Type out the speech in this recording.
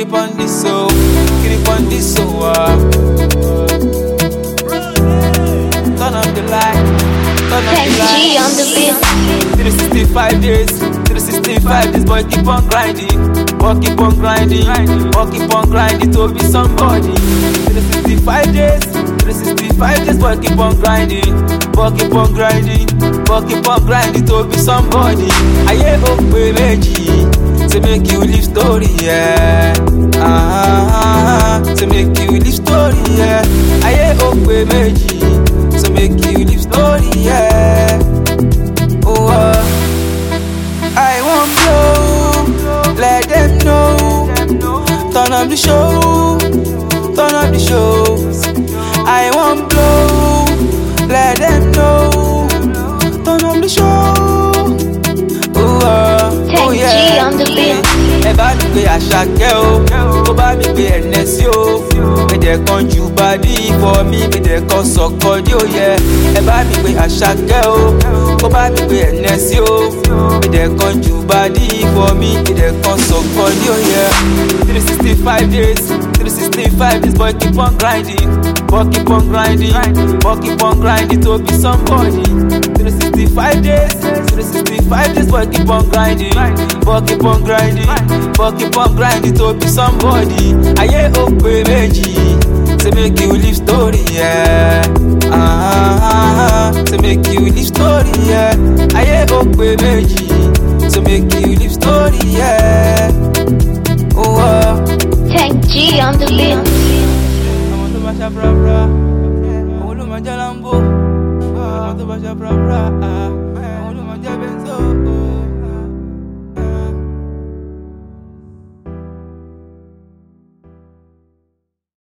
Get it on this so, it on this so. Uh. Turn up the light, turn up the light. On the beat. 365 days, 365 days, boy keep on grinding, boy keep on grinding, boy keep on grinding to be somebody. 365 days, 365 days, boy keep on grinding, boy keep on grinding, boy keep on grinding to be somebody. Ayé ó pé méjì, to make you live story, yeah. To make you live story, yeah. Ayé ó pé méjì, to make you live story, yeah. Oh, uh, I won't blow, let them know. Turn up the show, turn up the show. I won't blow, let them know. Turn up the show. Oh, uh, oh yeah. Ẹ bá mi pe àṣàkẹ́ o, kó bá mi pe ẹ̀nẹ́sí o. Gbèdé kan jù bàdí ifọ̀ mi, gbèdé kan sọ̀kọ ní òye. Ẹ bá mi pe àṣàkẹ́ o, kó bá mi pe ẹ̀nẹ́sí o. Gbèdé kan jù bàdí ifọ̀ mi, gbèdé kan sọ̀kọ ní òye. three sixty five days, three sixty five days, boy keep on grinding, boy keep on grinding, boy keep on grinding to be somebody. three sixty five days, sixty five days, boy keep on grinding, boy keep on grinding, boy keep on grinding to be somebody. Ayé pé méjì, to make you live story, yeah. Ah, to make you live story, yeah. Ayé pé méjì, to make you live story, yeah. Oh, uh. Tech G on the beat. àwọn tó bá ṣá brabra àwọn ló máa jẹ́ lambo àwọn tó bá ṣá brabra. Yeah. bénisse.